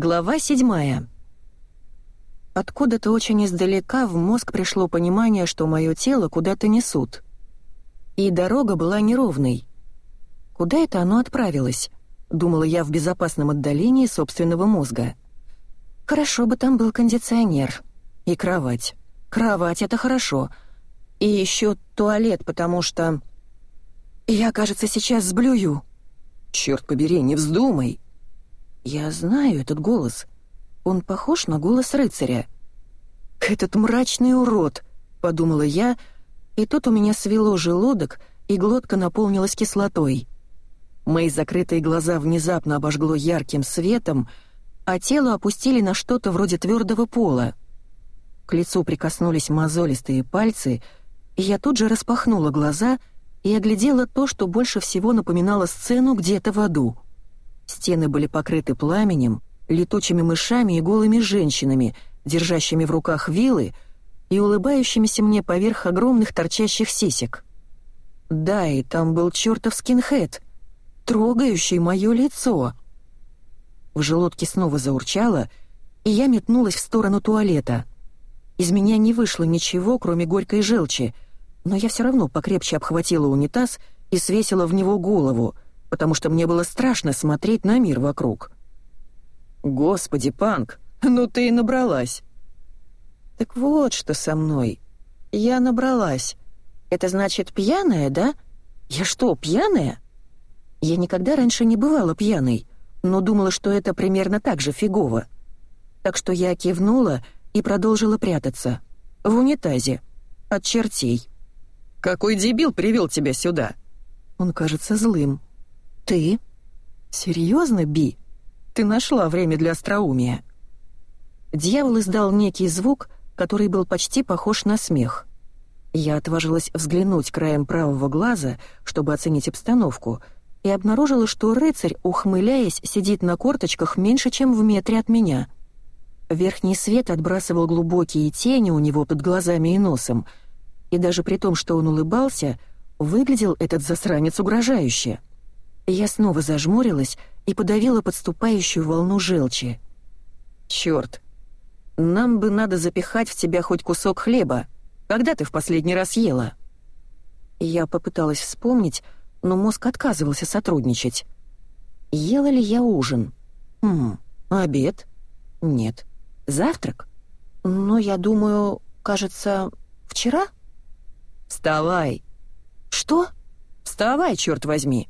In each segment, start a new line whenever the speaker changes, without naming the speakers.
Глава седьмая. Откуда-то очень издалека в мозг пришло понимание, что мое тело куда-то несут. И дорога была неровной. Куда это оно отправилось? Думала я в безопасном отдалении собственного мозга. Хорошо бы там был кондиционер. И кровать. Кровать — это хорошо. И еще туалет, потому что... Я, кажется, сейчас сблюю. Черт побери, не вздумай. Я знаю этот голос. Он похож на голос рыцаря. «Этот мрачный урод», — подумала я, и тут у меня свело желудок, и глотка наполнилась кислотой. Мои закрытые глаза внезапно обожгло ярким светом, а тело опустили на что-то вроде твердого пола. К лицу прикоснулись мозолистые пальцы, и я тут же распахнула глаза и оглядела то, что больше всего напоминало сцену где-то в аду — Стены были покрыты пламенем, летучими мышами и голыми женщинами, держащими в руках вилы и улыбающимися мне поверх огромных торчащих сисек. Да, и там был чертов скинхед, трогающий мое лицо. В желудке снова заурчало, и я метнулась в сторону туалета. Из меня не вышло ничего, кроме горькой желчи, но я все равно покрепче обхватила унитаз и свесила в него голову — потому что мне было страшно смотреть на мир вокруг. «Господи, Панк, ну ты и набралась!» «Так вот что со мной. Я набралась. Это значит пьяная, да? Я что, пьяная?» Я никогда раньше не бывала пьяной, но думала, что это примерно так же фигово. Так что я кивнула и продолжила прятаться. В унитазе. От чертей. «Какой дебил привел тебя сюда?» Он кажется злым. «Ты? Серьезно, Би? Ты нашла время для остроумия?» Дьявол издал некий звук, который был почти похож на смех. Я отважилась взглянуть краем правого глаза, чтобы оценить обстановку, и обнаружила, что рыцарь, ухмыляясь, сидит на корточках меньше, чем в метре от меня. Верхний свет отбрасывал глубокие тени у него под глазами и носом, и даже при том, что он улыбался, выглядел этот засранец угрожающе. Я снова зажмурилась и подавила подступающую волну желчи. «Чёрт! Нам бы надо запихать в тебя хоть кусок хлеба. Когда ты в последний раз ела?» Я попыталась вспомнить, но мозг отказывался сотрудничать. Ела ли я ужин? Хм, обед? Нет. Завтрак? Ну, я думаю, кажется, вчера? Вставай. Что? Вставай, черт возьми.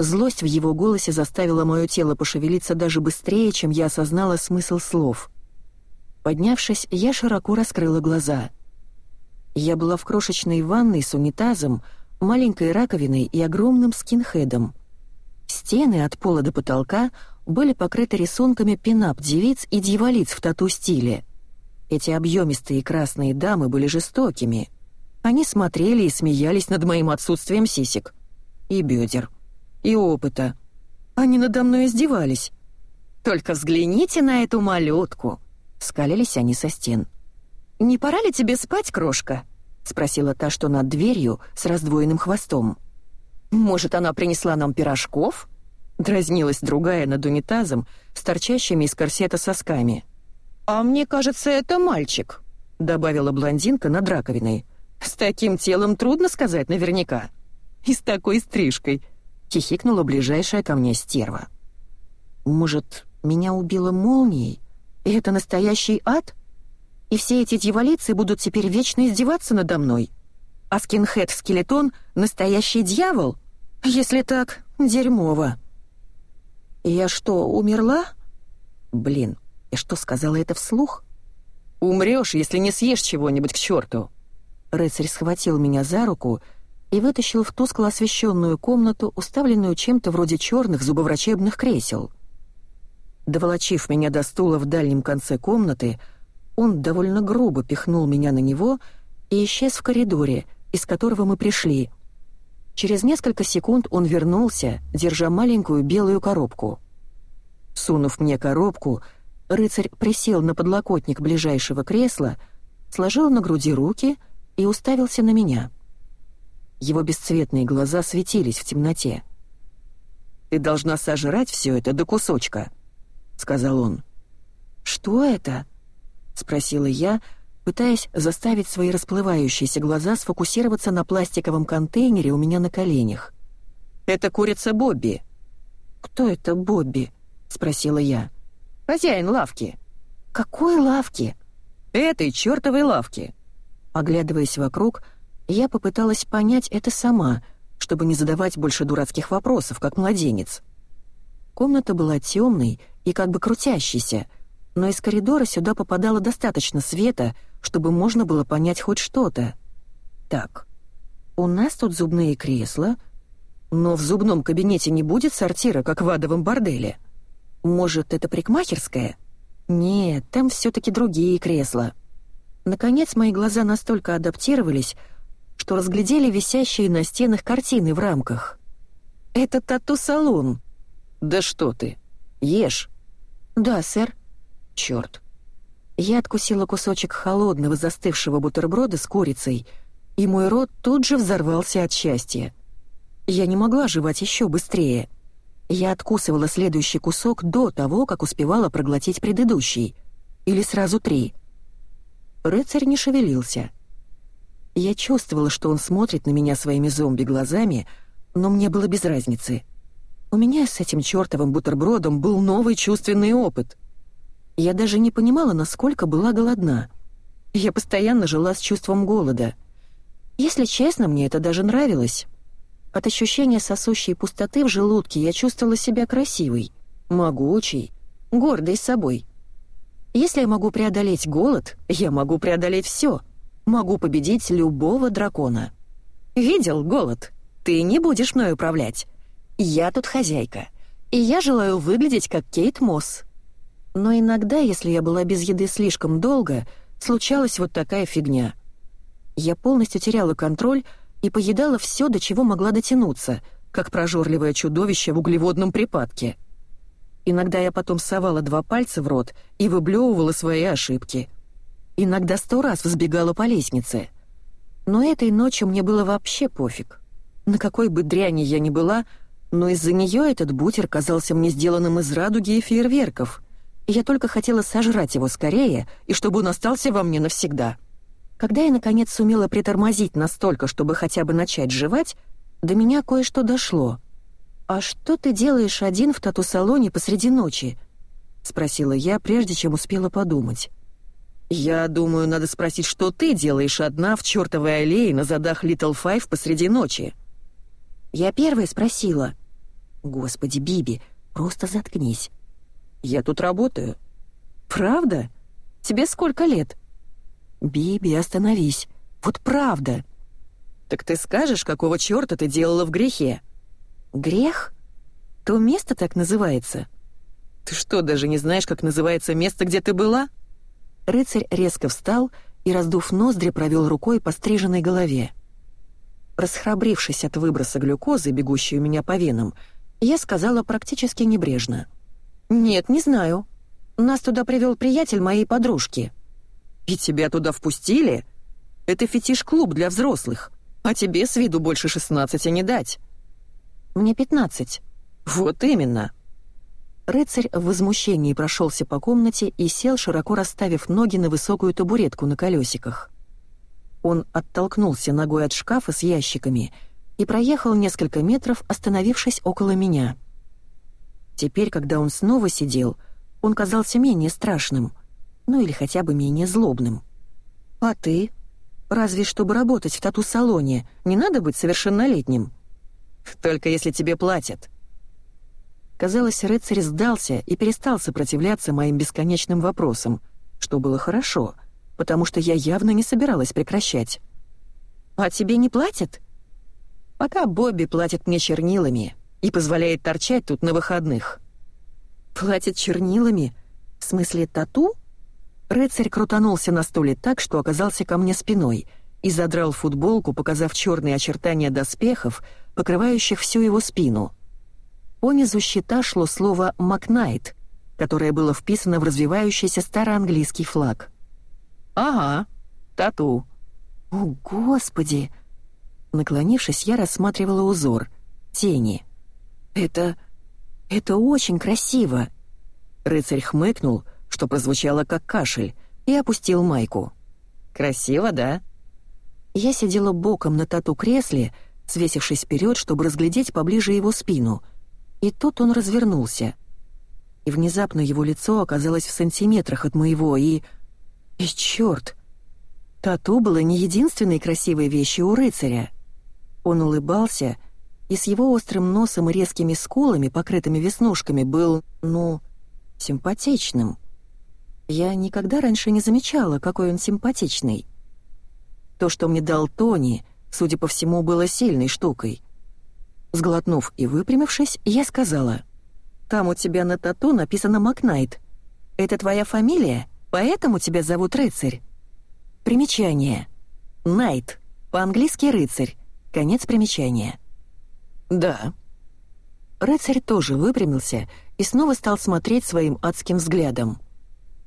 Злость в его голосе заставила мое тело пошевелиться даже быстрее, чем я осознала смысл слов. Поднявшись, я широко раскрыла глаза. Я была в крошечной ванной с унитазом, маленькой раковиной и огромным скинхедом. Стены от пола до потолка были покрыты рисунками пинап-девиц и дьяволиц в тату-стиле. Эти объемистые красные дамы были жестокими. Они смотрели и смеялись над моим отсутствием сисек. И бедер и опыта. Они надо мной издевались. «Только взгляните на эту малютку!» — скалились они со стен. «Не пора ли тебе спать, крошка?» — спросила та, что над дверью с раздвоенным хвостом. «Может, она принесла нам пирожков?» — дразнилась другая над унитазом с торчащими из корсета сосками. «А мне кажется, это мальчик», — добавила блондинка над раковиной. «С таким телом трудно сказать наверняка. И с такой стрижкой хихикнула ближайшая ко мне стерва. «Может, меня убила молнией? И это настоящий ад? И все эти дьяволицы будут теперь вечно издеваться надо мной? А скинхед-скелетон — настоящий дьявол? Если так, дерьмово». «Я что, умерла?» «Блин, я что, сказала это вслух?» «Умрёшь, если не съешь чего-нибудь к чёрту!» Рыцарь схватил меня за руку и вытащил в тускло освещенную комнату, уставленную чем-то вроде черных зубоврачебных кресел. Доволочив меня до стула в дальнем конце комнаты, он довольно грубо пихнул меня на него и исчез в коридоре, из которого мы пришли. Через несколько секунд он вернулся, держа маленькую белую коробку. Сунув мне коробку, рыцарь присел на подлокотник ближайшего кресла, сложил на груди руки и уставился на меня — его бесцветные глаза светились в темноте. «Ты должна сожрать все это до кусочка. сказал он. «Что это?» — спросила я, пытаясь заставить свои расплывающиеся глаза сфокусироваться на пластиковом контейнере у меня на коленях. «Это курица Бобби». «Кто это Бобби?» — спросила я. «Хозяин лавки». «Какой лавки?» «Этой чертовой лавки». Оглядываясь вокруг, я попыталась понять это сама, чтобы не задавать больше дурацких вопросов, как младенец. Комната была темной и как бы крутящейся, но из коридора сюда попадало достаточно света, чтобы можно было понять хоть что-то. Так, у нас тут зубные кресла, но в зубном кабинете не будет сортира, как в адовом борделе. Может, это парикмахерская? Нет, там все-таки другие кресла. Наконец, мои глаза настолько адаптировались, что разглядели висящие на стенах картины в рамках. «Это тату-салон!» «Да что ты! Ешь!» «Да, сэр». «Чёрт!» Я откусила кусочек холодного застывшего бутерброда с курицей, и мой рот тут же взорвался от счастья. Я не могла жевать еще быстрее. Я откусывала следующий кусок до того, как успевала проглотить предыдущий. Или сразу три. Рыцарь не шевелился. Я чувствовала, что он смотрит на меня своими зомби-глазами, но мне было без разницы. У меня с этим чертовым бутербродом был новый чувственный опыт. Я даже не понимала, насколько была голодна. Я постоянно жила с чувством голода. Если честно, мне это даже нравилось. От ощущения сосущей пустоты в желудке я чувствовала себя красивой, могучей, гордой собой. Если я могу преодолеть голод, я могу преодолеть все. Могу победить любого дракона. Видел голод? Ты не будешь мной управлять. Я тут хозяйка, и я желаю выглядеть как Кейт Мосс. Но иногда, если я была без еды слишком долго, случалась вот такая фигня. Я полностью теряла контроль и поедала все, до чего могла дотянуться, как прожорливое чудовище в углеводном припадке. Иногда я потом совала два пальца в рот и выблевывала свои ошибки. Иногда сто раз взбегала по лестнице. Но этой ночью мне было вообще пофиг. На какой бы дряни я ни была, но из-за нее этот бутер казался мне сделанным из радуги и фейерверков — я только хотела сожрать его скорее, и чтобы он остался во мне навсегда. Когда я, наконец, сумела притормозить настолько, чтобы хотя бы начать жевать, до меня кое-что дошло. «А что ты делаешь один в тату-салоне посреди ночи?» — спросила я, прежде чем успела подумать. «Я думаю, надо спросить, что ты делаешь одна в чертовой аллее на задах Литл Файв посреди ночи?» Я первая спросила. «Господи, Биби, просто заткнись. Я тут работаю». «Правда? Тебе сколько лет?» «Биби, остановись. Вот правда». «Так ты скажешь, какого чёрта ты делала в грехе?» «Грех? То место так называется?» «Ты что, даже не знаешь, как называется место, где ты была?» Рыцарь резко встал и, раздув ноздри, провел рукой по стриженной голове. Расхрабрившись от выброса глюкозы, бегущей у меня по венам, я сказала практически небрежно — «Нет, не знаю. Нас туда привел приятель моей подружки». «И тебя туда впустили? Это фетиш-клуб для взрослых, а тебе с виду больше шестнадцати не дать». «Мне пятнадцать». «Вот именно». Рыцарь в возмущении прошелся по комнате и сел, широко расставив ноги на высокую табуретку на колесиках. Он оттолкнулся ногой от шкафа с ящиками и проехал несколько метров, остановившись около меня — Теперь, когда он снова сидел, он казался менее страшным, ну или хотя бы менее злобным. «А ты? Разве чтобы работать в тату-салоне, не надо быть совершеннолетним?» «Только если тебе платят». Казалось, рыцарь сдался и перестал сопротивляться моим бесконечным вопросам, что было хорошо, потому что я явно не собиралась прекращать. «А тебе не платят?» «Пока Бобби платит мне чернилами», и позволяет торчать тут на выходных. Платит чернилами? В смысле тату? Рыцарь крутанулся на стуле так, что оказался ко мне спиной, и задрал футболку, показав черные очертания доспехов, покрывающих всю его спину. Понизу щита шло слово «Макнайт», которое было вписано в развивающийся староанглийский флаг. «Ага, тату». «О, Господи!» Наклонившись, я рассматривала узор, тени — «Это... это очень красиво!» Рыцарь хмыкнул, что прозвучало как кашель, и опустил майку. «Красиво, да?» Я сидела боком на тату-кресле, свесившись вперед, чтобы разглядеть поближе его спину. И тут он развернулся. И внезапно его лицо оказалось в сантиметрах от моего, и... И черт! Тату было не единственной красивой вещью у рыцаря. Он улыбался, и с его острым носом и резкими скулами, покрытыми веснушками, был, ну, симпатичным. Я никогда раньше не замечала, какой он симпатичный. То, что мне дал Тони, судя по всему, было сильной штукой. Сглотнув и выпрямившись, я сказала, «Там у тебя на тату написано Макнайт. Это твоя фамилия, поэтому тебя зовут рыцарь?» Примечание. Найт. По-английски рыцарь. Конец примечания. «Да». Рыцарь тоже выпрямился и снова стал смотреть своим адским взглядом.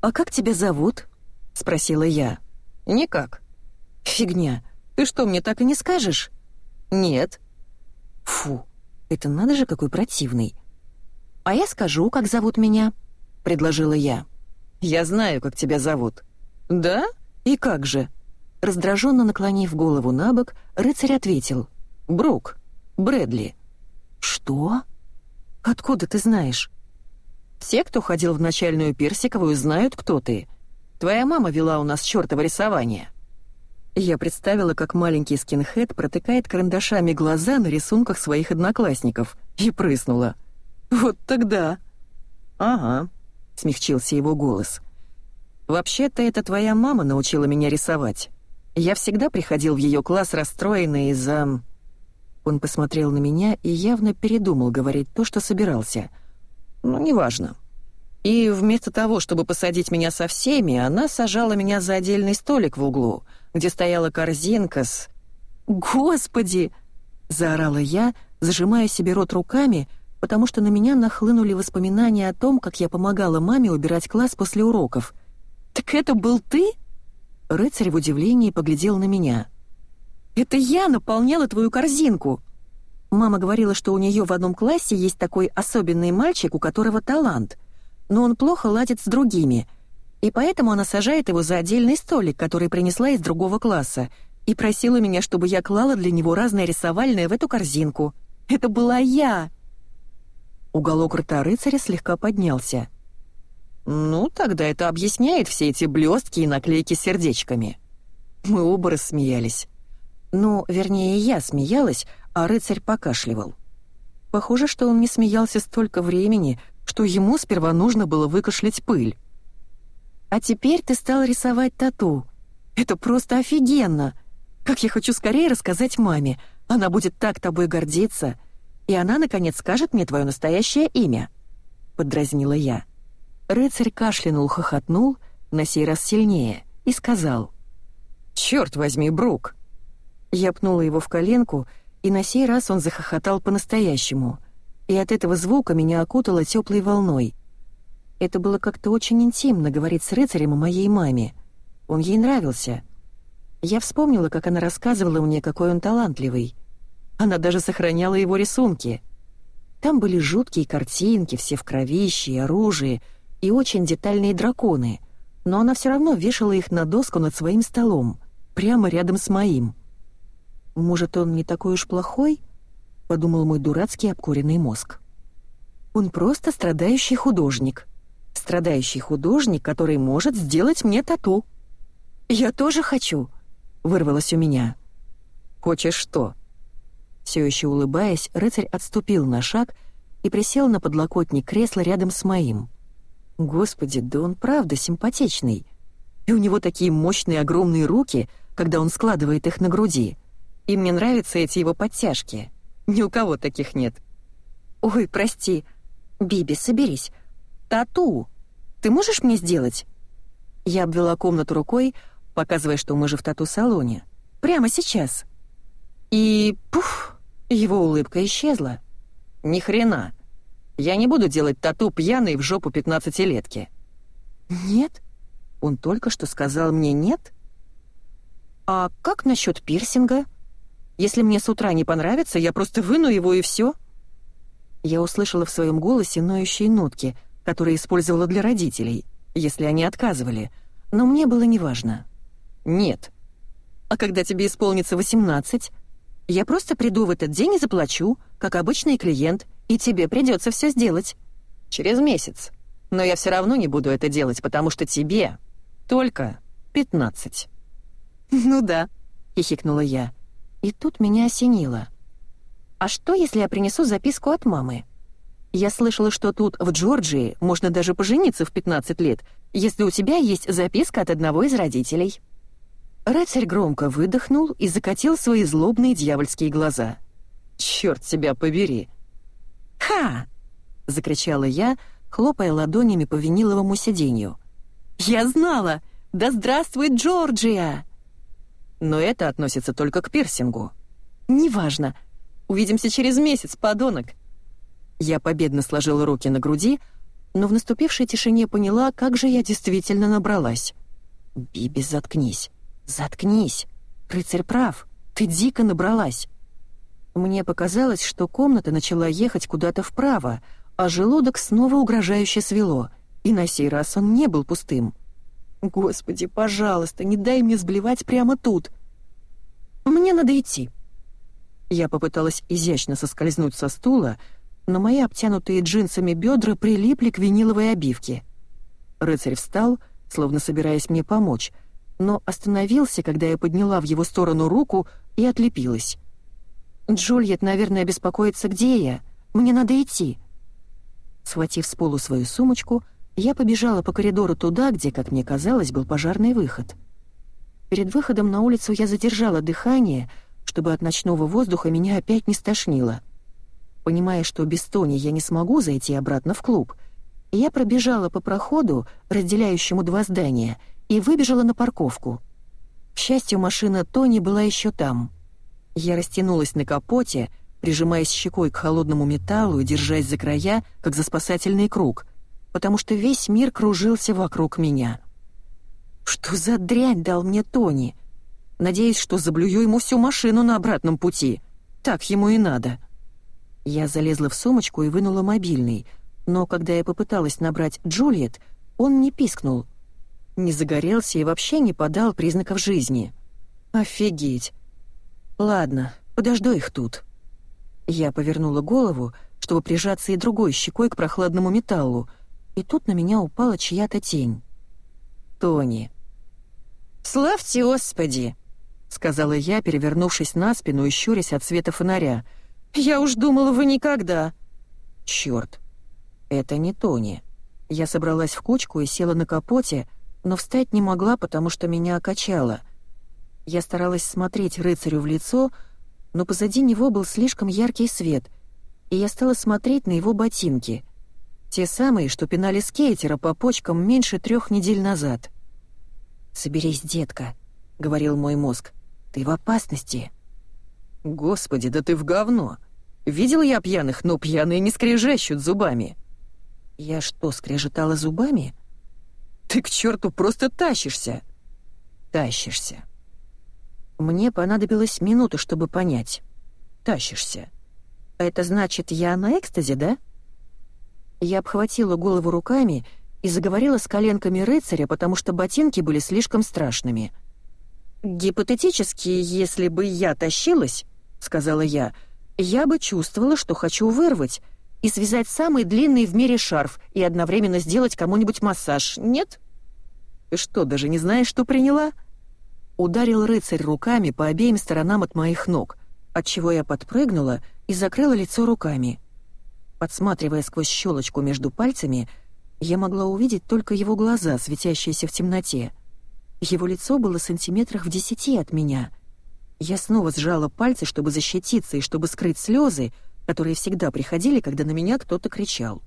«А как тебя зовут?» — спросила я. «Никак». «Фигня. Ты что, мне так и не скажешь?» «Нет». «Фу, это надо же какой противный». «А я скажу, как зовут меня», — предложила я. «Я знаю, как тебя зовут». «Да? И как же?» Раздраженно наклонив голову на бок, рыцарь ответил. «Брук. Брэдли». «Что? Откуда ты знаешь?» «Все, кто ходил в начальную Персиковую, знают, кто ты. Твоя мама вела у нас чёртово рисование». Я представила, как маленький скинхед протыкает карандашами глаза на рисунках своих одноклассников, и прыснула. «Вот тогда!» «Ага», — смягчился его голос. «Вообще-то это твоя мама научила меня рисовать. Я всегда приходил в ее класс расстроенный из-за...» Он посмотрел на меня и явно передумал говорить то, что собирался. «Ну, неважно. И вместо того, чтобы посадить меня со всеми, она сажала меня за отдельный столик в углу, где стояла корзинка с... «Господи!» — заорала я, зажимая себе рот руками, потому что на меня нахлынули воспоминания о том, как я помогала маме убирать класс после уроков. «Так это был ты?» Рыцарь в удивлении поглядел на меня. «Это я наполняла твою корзинку!» Мама говорила, что у нее в одном классе есть такой особенный мальчик, у которого талант, но он плохо ладит с другими — и поэтому она сажает его за отдельный столик, который принесла из другого класса, и просила меня, чтобы я клала для него разное рисовальное в эту корзинку. Это была я!» Уголок рта рыцаря слегка поднялся. «Ну, тогда это объясняет все эти блестки и наклейки с сердечками». Мы оба рассмеялись. Ну, вернее, я смеялась, а рыцарь покашливал. Похоже, что он не смеялся столько времени, что ему сперва нужно было выкашлять пыль. А теперь ты стал рисовать тату. Это просто офигенно! Как я хочу скорее рассказать маме. Она будет так тобой гордиться. И она, наконец, скажет мне твое настоящее имя». Подразнила я. Рыцарь кашлянул, хохотнул, на сей раз сильнее, и сказал. «Чёрт возьми, Брук!» Я пнула его в коленку, и на сей раз он захохотал по-настоящему. И от этого звука меня окутало теплой волной — это было как-то очень интимно говорить с рыцарем о моей маме. Он ей нравился. Я вспомнила, как она рассказывала мне, какой он талантливый. Она даже сохраняла его рисунки. Там были жуткие картинки, все в кровище и оружии, и очень детальные драконы, но она все равно вешала их на доску над своим столом, прямо рядом с моим. «Может, он не такой уж плохой?» — подумал мой дурацкий обкуренный мозг. «Он просто страдающий художник», страдающий художник, который может сделать мне тату». «Я тоже хочу», — вырвалось у меня. «Хочешь что?» Все еще улыбаясь, рыцарь отступил на шаг и присел на подлокотник кресла рядом с моим. Господи, да он правда симпатичный. И у него такие мощные огромные руки, когда он складывает их на груди. И мне нравятся эти его подтяжки. Ни у кого таких нет. «Ой, прости. Биби, соберись. Тату!» Ты можешь мне сделать?» Я обвела комнату рукой, показывая, что мы же в тату-салоне. «Прямо сейчас». И... пуф! Его улыбка исчезла. «Ни хрена. Я не буду делать тату пьяной в жопу пятнадцатилетки». «Нет?» Он только что сказал мне «нет»? «А как насчет пирсинга? Если мне с утра не понравится, я просто выну его и все. Я услышала в своем голосе ноющие нотки — которые использовала для родителей, если они отказывали, но мне было неважно. Нет. А когда тебе исполнится 18, я просто приду в этот день и заплачу, как обычный клиент, и тебе придется все сделать. Через месяц. Но я все равно не буду это делать, потому что тебе только 15. «Ну да», — хихикнула я. И тут меня осенило. «А что, если я принесу записку от мамы?» Я слышала, что тут, в Джорджии, можно даже пожениться в 15 лет, если у тебя есть записка от одного из родителей». Рыцарь громко выдохнул и закатил свои злобные дьявольские глаза. «Чёрт тебя побери!» «Ха!» — закричала я, хлопая ладонями по виниловому сиденью. «Я знала! Да здравствует Джорджия!» «Но это относится только к пирсингу». «Неважно. Увидимся через месяц, подонок!» Я победно сложила руки на груди, но в наступившей тишине поняла, как же я действительно набралась. «Биби, заткнись! Заткнись! Рыцарь прав! Ты дико набралась!» Мне показалось, что комната начала ехать куда-то вправо, а желудок снова угрожающе свело, и на сей раз он не был пустым. «Господи, пожалуйста, не дай мне сблевать прямо тут!» «Мне надо идти!» Я попыталась изящно соскользнуть со стула, но мои обтянутые джинсами бедра прилипли к виниловой обивке. Рыцарь встал, словно собираясь мне помочь, но остановился, когда я подняла в его сторону руку и отлепилась. «Джульет, наверное, беспокоится, где я. Мне надо идти». Схватив с полу свою сумочку, я побежала по коридору туда, где, как мне казалось, был пожарный выход. Перед выходом на улицу я задержала дыхание, чтобы от ночного воздуха меня опять не стошнило — Понимая, что без Тони я не смогу зайти обратно в клуб, я пробежала по проходу, разделяющему два здания, и выбежала на парковку. К счастью, машина Тони была еще там. Я растянулась на капоте, прижимаясь щекой к холодному металлу и держась за края, как за спасательный круг, потому что весь мир кружился вокруг меня. Что за дрянь дал мне Тони? Надеюсь, что заблюю ему всю машину на обратном пути. Так ему и надо. Я залезла в сумочку и вынула мобильный, но когда я попыталась набрать Джульет, он не пискнул. Не загорелся и вообще не подал признаков жизни. Офигеть. Ладно, подожду их тут. Я повернула голову, чтобы прижаться и другой щекой к прохладному металлу, и тут на меня упала чья-то тень. Тони. «Славьте Господи!» — сказала я, перевернувшись на спину и щурясь от света фонаря — «Я уж думала, вы никогда...» «Чёрт! Это не Тони. Я собралась в кучку и села на капоте, но встать не могла, потому что меня окачало. Я старалась смотреть рыцарю в лицо, но позади него был слишком яркий свет, и я стала смотреть на его ботинки. Те самые, что пинали скейтера по почкам меньше трех недель назад. «Соберись, детка», — говорил мой мозг. «Ты в опасности». «Господи, да ты в говно! Видел я пьяных, но пьяные не скрежещут зубами». «Я что, скрежетала зубами?» «Ты к черту просто тащишься!» «Тащишься». Мне понадобилась минута, чтобы понять. «Тащишься». «Это значит, я на экстазе, да?» Я обхватила голову руками и заговорила с коленками рыцаря, потому что ботинки были слишком страшными. «Гипотетически, если бы я тащилась, сказала я, я бы чувствовала, что хочу вырвать и связать самый длинный в мире шарф и одновременно сделать кому-нибудь массаж. Нет? Ты что, даже не знаешь, что приняла? Ударил рыцарь руками по обеим сторонам от моих ног, отчего я подпрыгнула и закрыла лицо руками. Подсматривая сквозь щелочку между пальцами, я могла увидеть только его глаза, светящиеся в темноте. Его лицо было сантиметрах в десяти от меня — я снова сжала пальцы, чтобы защититься и чтобы скрыть слезы, которые всегда приходили, когда на меня кто-то кричал.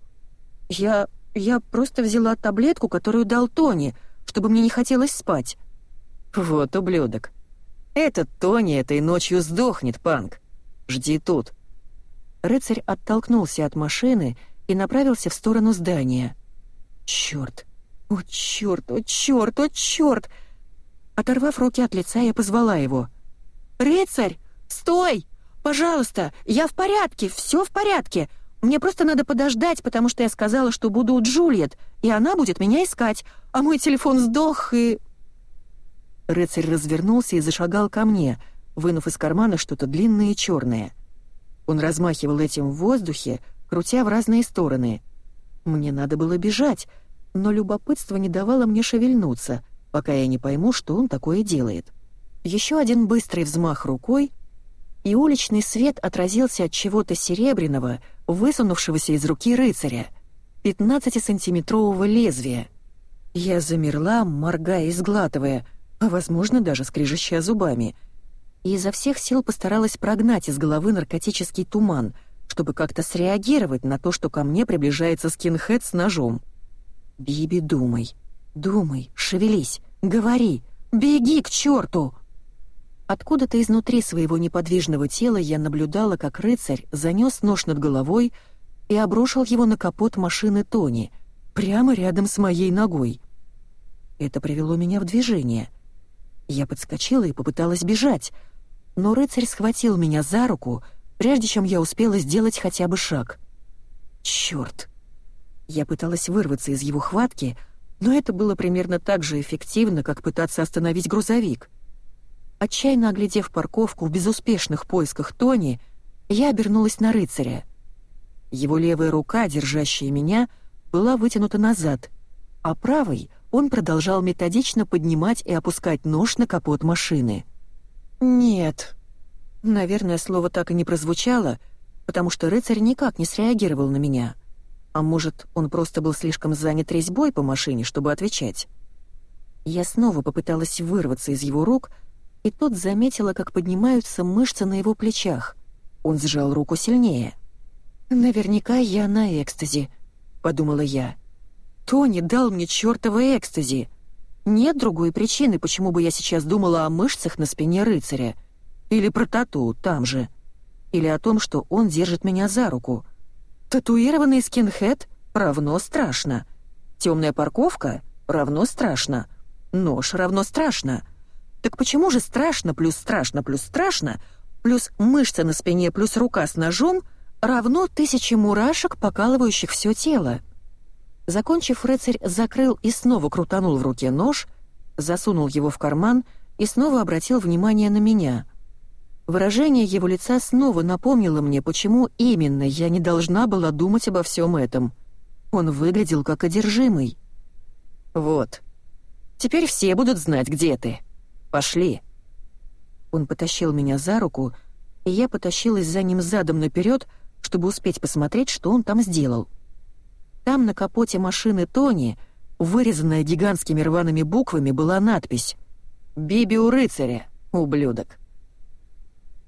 «Я... я просто взяла таблетку, которую дал Тони, чтобы мне не хотелось спать». «Вот ублюдок. Этот Тони этой ночью сдохнет, Панк. Жди тут». Рыцарь оттолкнулся от машины и направился в сторону здания. «Чёрт! О, чёрт! О, чёрт! О, чёрт!» Оторвав руки от лица, я позвала его — «Рыцарь! Стой! Пожалуйста! Я в порядке! Все в порядке! Мне просто надо подождать, потому что я сказала, что буду у Джульет, и она будет меня искать, а мой телефон сдох, и...» Рыцарь развернулся и зашагал ко мне, вынув из кармана что-то длинное и черное. Он размахивал этим в воздухе, крутя в разные стороны. Мне надо было бежать, но любопытство не давало мне шевельнуться, пока я не пойму, что он такое делает. Еще один быстрый взмах рукой, и уличный свет отразился от чего-то серебряного, высунувшегося из руки рыцаря, 15-сантиметрового лезвия. Я замерла, моргая и сглатывая, а, возможно, даже скрежеща зубами, и изо всех сил постаралась прогнать из головы наркотический туман, чтобы как-то среагировать на то, что ко мне приближается скинхед с ножом. «Биби, думай, думай, шевелись, говори, беги к черту!» Откуда-то изнутри своего неподвижного тела я наблюдала, как рыцарь занес нож над головой и обрушил его на капот машины Тони, прямо рядом с моей ногой. Это привело меня в движение. Я подскочила и попыталась бежать, но рыцарь схватил меня за руку, прежде чем я успела сделать хотя бы шаг. Чёрт! Я пыталась вырваться из его хватки, но это было примерно так же эффективно, как пытаться остановить грузовик — Отчаянно оглядев парковку в безуспешных поисках Тони, я обернулась на рыцаря. Его левая рука, держащая меня, была вытянута назад, а правой он продолжал методично поднимать и опускать нож на капот машины. «Нет». Наверное, слово так и не прозвучало, потому что рыцарь никак не среагировал на меня. А может, он просто был слишком занят резьбой по машине, чтобы отвечать. Я снова попыталась вырваться из его рук, и тут заметила, как поднимаются мышцы на его плечах. Он сжал руку сильнее. «Наверняка я на экстазе», — подумала я. «Тони дал мне чёртово экстази. Нет другой причины, почему бы я сейчас думала о мышцах на спине рыцаря. Или про тату там же. Или о том, что он держит меня за руку. Татуированный скинхед равно страшно. Темная парковка равно страшно. Нож равно страшно. Так почему же страшно плюс страшно плюс страшно плюс мышца на спине плюс рука с ножом равно тысяче мурашек, покалывающих все тело? Закончив, рыцарь закрыл и снова крутанул в руке нож, засунул его в карман и снова обратил внимание на меня. Выражение его лица снова напомнило мне, почему именно я не должна была думать обо всем этом. Он выглядел как одержимый. «Вот. Теперь все будут знать, где ты», Пошли!» Он потащил меня за руку, и я потащилась за ним задом наперед, чтобы успеть посмотреть, что он там сделал. Там на капоте машины Тони, вырезанная гигантскими рваными буквами, была надпись «Биби у рыцаря, ублюдок».